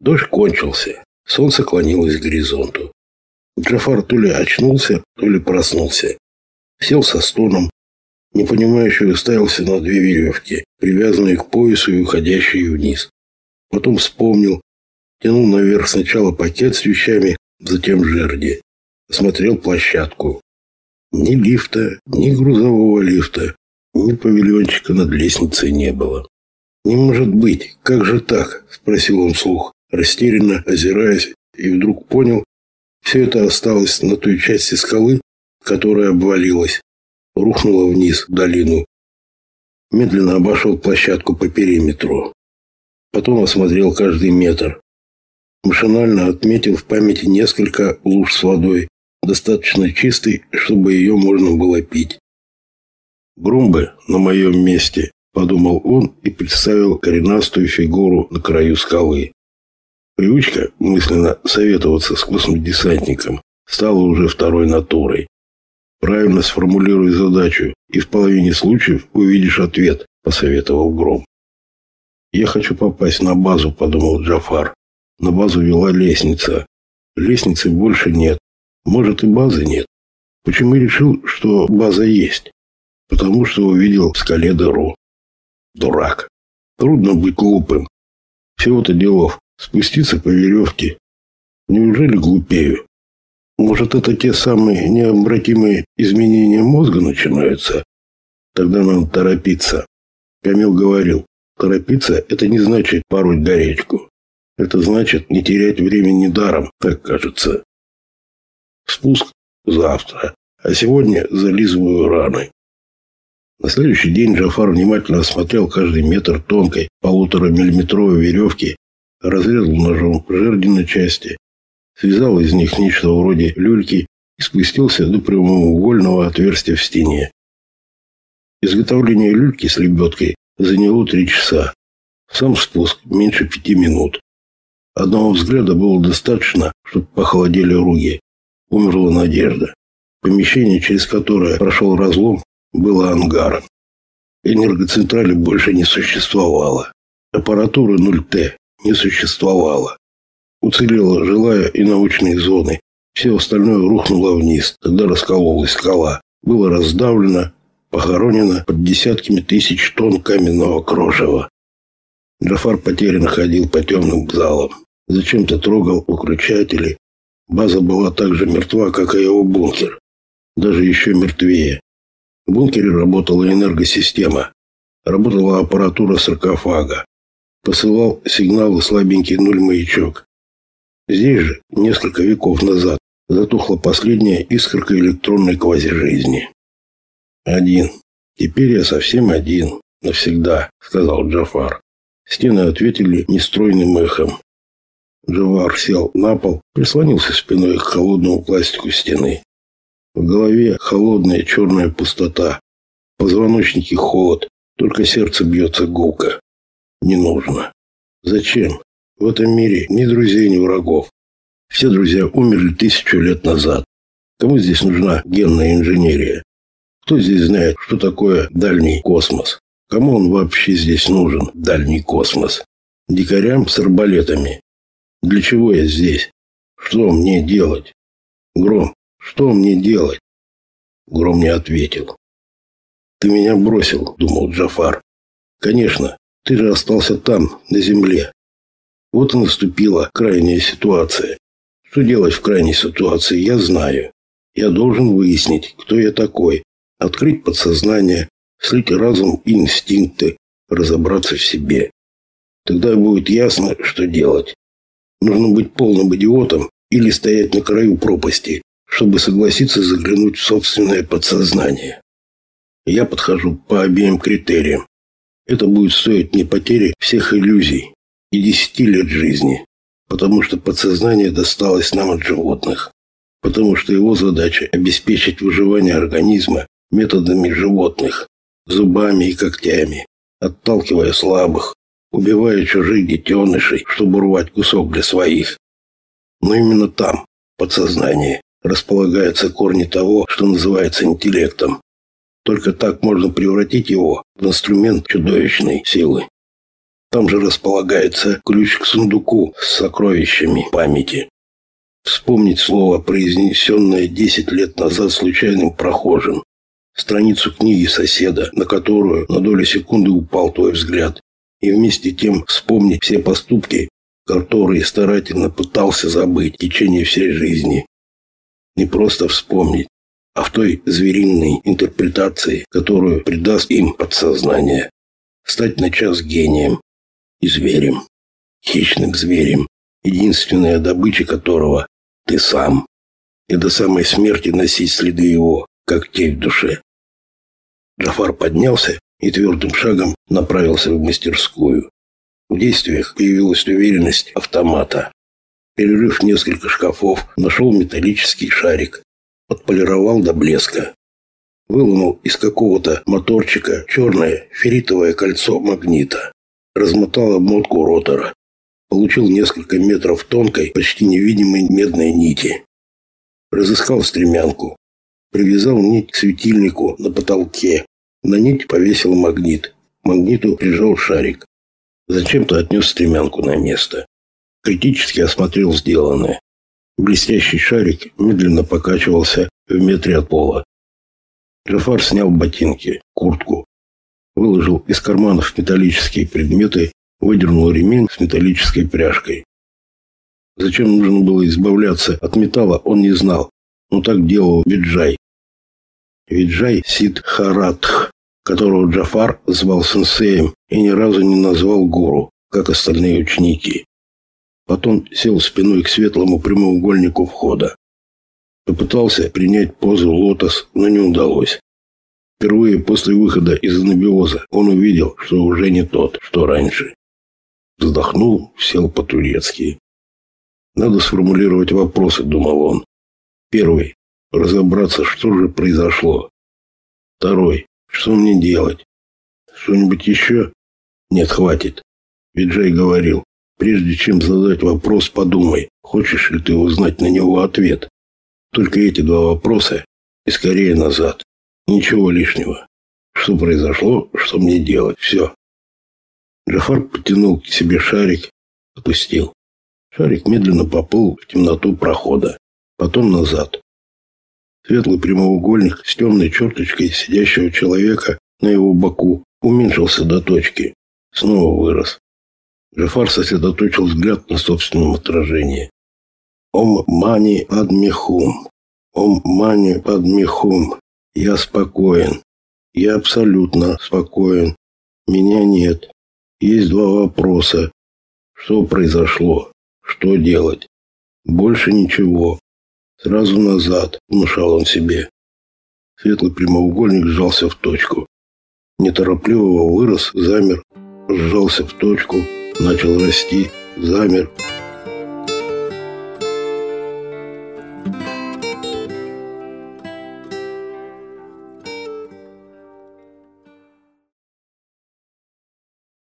Дождь кончился. Солнце клонилось к горизонту. Джафар то ли очнулся, то ли проснулся. Сел со стоном, непонимающе уставился на две веревки, привязанные к поясу и уходящие вниз. Потом вспомнил, тянул наверх сначала пакет с вещами, затем жерди. Осмотрел площадку. Ни лифта, ни грузового лифта, ни павильончика над лестницей не было. «Не может быть! Как же так?» – спросил он вслух, растерянно озираясь, и вдруг понял, все это осталось на той части скалы, которая обвалилась, рухнула вниз в долину. Медленно обошел площадку по периметру. Потом осмотрел каждый метр. Машинально отметил в памяти несколько луж с водой, достаточно чистой, чтобы ее можно было пить. Грумбы на моем месте, подумал он и представил коренастую фигуру на краю скалы. Привычка мысленно советоваться с космодесантником стала уже второй натурой. Правильно сформулируй задачу, и в половине случаев увидишь ответ, посоветовал Гром. Я хочу попасть на базу, подумал Джафар. На базу вела лестница. Лестницы больше нет. Может и базы нет. Почему решил, что база есть? Потому что увидел в скале дыру. Дурак. Трудно быть глупым. Всего-то делов. Спуститься по веревке. Неужели глупею? Может, это те самые необратимые изменения мозга начинаются? Тогда надо торопиться. Камил говорил, торопиться – это не значит пороть горечку. Это значит не терять времени даром, так кажется. Спуск завтра, а сегодня зализываю раны. На следующий день Джафар внимательно осмотрел каждый метр тонкой полуторамиллиметровой веревки, разрезал ножом жерди на части, связал из них нечто вроде люльки и спустился до прямоугольного отверстия в стене. Изготовление люльки с лебедкой заняло три часа. Сам спуск меньше пяти минут. Одного взгляда было достаточно, чтобы похолодели руки. Умерла надежда. Помещение, через которое прошел разлом, было ангаром. Энергоцентрали больше не существовало. Аппаратуры 0Т не существовало. Уцелела жилая и научные зоны. Все остальное рухнуло вниз. Тогда раскололась скала. Было раздавлено, похоронено под десятками тысяч тонн каменного крошева. Джафар потерянно ходил по темным залам. Зачем-то трогал выключатели. База была так же мертва, как и его бункер. Даже еще мертвее. В бункере работала энергосистема. Работала аппаратура саркофага. Посылал сигналы слабенький нуль-маячок. Здесь же, несколько веков назад, затухла последняя искорка электронной квазижизни. «Один. Теперь я совсем один. Навсегда», — сказал Джафар. Стены ответили нестройным эхом. Джавар сел на пол, прислонился спиной к холодному пластику стены. В голове холодная черная пустота. Позвоночнике холод, только сердце бьется гулко. Не нужно. Зачем? В этом мире ни друзей, ни врагов. Все друзья умерли тысячу лет назад. Кому здесь нужна генная инженерия? Кто здесь знает, что такое дальний космос? Кому он вообще здесь нужен, дальний космос? Дикарям с арбалетами. Для чего я здесь? Что мне делать? Гром, что мне делать? Гром не ответил. Ты меня бросил, думал Джафар. Конечно, ты же остался там, на земле. Вот и наступила крайняя ситуация. Что делать в крайней ситуации, я знаю. Я должен выяснить, кто я такой, открыть подсознание, слить разум и инстинкты, разобраться в себе. Тогда будет ясно, что делать. Нужно быть полным идиотом или стоять на краю пропасти, чтобы согласиться заглянуть в собственное подсознание. Я подхожу по обеим критериям. Это будет стоить мне потери всех иллюзий и десяти лет жизни, потому что подсознание досталось нам от животных, потому что его задача обеспечить выживание организма методами животных, зубами и когтями, отталкивая слабых, убивая чужих детенышей, чтобы урвать кусок для своих. Но именно там, подсознание, располагаются корни того, что называется интеллектом. Только так можно превратить его в инструмент чудовищной силы. Там же располагается ключ к сундуку с сокровищами памяти. Вспомнить слово, произнесенное десять лет назад случайным прохожим. Страницу книги соседа, на которую на долю секунды упал твой взгляд. И вместе тем вспомнить все поступки, которые старательно пытался забыть в течение всей жизни. Не просто вспомнить, а в той звериной интерпретации, которую придаст им подсознание. Стать на час гением, и зверем. Хищным зверем, единственная добыча которого – ты сам. И до самой смерти носить следы его, как тень в душе. Джафар поднялся и твердым шагом направился в мастерскую. В действиях появилась уверенность автомата. Перерыв несколько шкафов, нашел металлический шарик. Отполировал до блеска. Выломал из какого-то моторчика черное ферритовое кольцо магнита размотал обмотку ротора. Получил несколько метров тонкой, почти невидимой медной нити. Разыскал стремянку. Привязал нить к светильнику на потолке. На нить повесил магнит. К магниту прижал шарик. Зачем-то отнес стремянку на место. Критически осмотрел сделанное. Блестящий шарик медленно покачивался в метре от пола. Джафар снял ботинки, куртку, выложил из карманов металлические предметы, выдернул ремень с металлической пряжкой. Зачем нужно было избавляться от металла, он не знал, но так делал Виджай. Виджай Сидхаратх, которого Джафар звал сенсеем и ни разу не назвал гуру, как остальные ученики. Потом сел спиной к светлому прямоугольнику входа. Попытался принять позу лотос, но не удалось. Впервые после выхода из анабиоза он увидел, что уже не тот, что раньше. Вздохнул, сел по-турецки. Надо сформулировать вопросы, думал он. Первый. Разобраться, что же произошло. Второй. Что мне делать? Что-нибудь еще? Нет, хватит. Виджай говорил, прежде чем задать вопрос, подумай, хочешь ли ты узнать на него ответ. Только эти два вопроса и скорее назад. Ничего лишнего. Что произошло, что мне делать? Все. Джафар потянул к себе шарик, отпустил. Шарик медленно поплыл в темноту прохода, потом назад. Светлый прямоугольник с темной черточкой сидящего человека на его боку уменьшился до точки. Снова вырос. Джафар сосредоточил взгляд на собственном отражении. Ом мани адмихум. Ом мани адмихум. Я спокоен. Я абсолютно спокоен. Меня нет. Есть два вопроса. Что произошло? Что делать? Больше ничего. Сразу назад, внушал он себе. Светлый прямоугольник сжался в точку. Неторопливо вырос, замер, сжался в точку, начал расти, замер,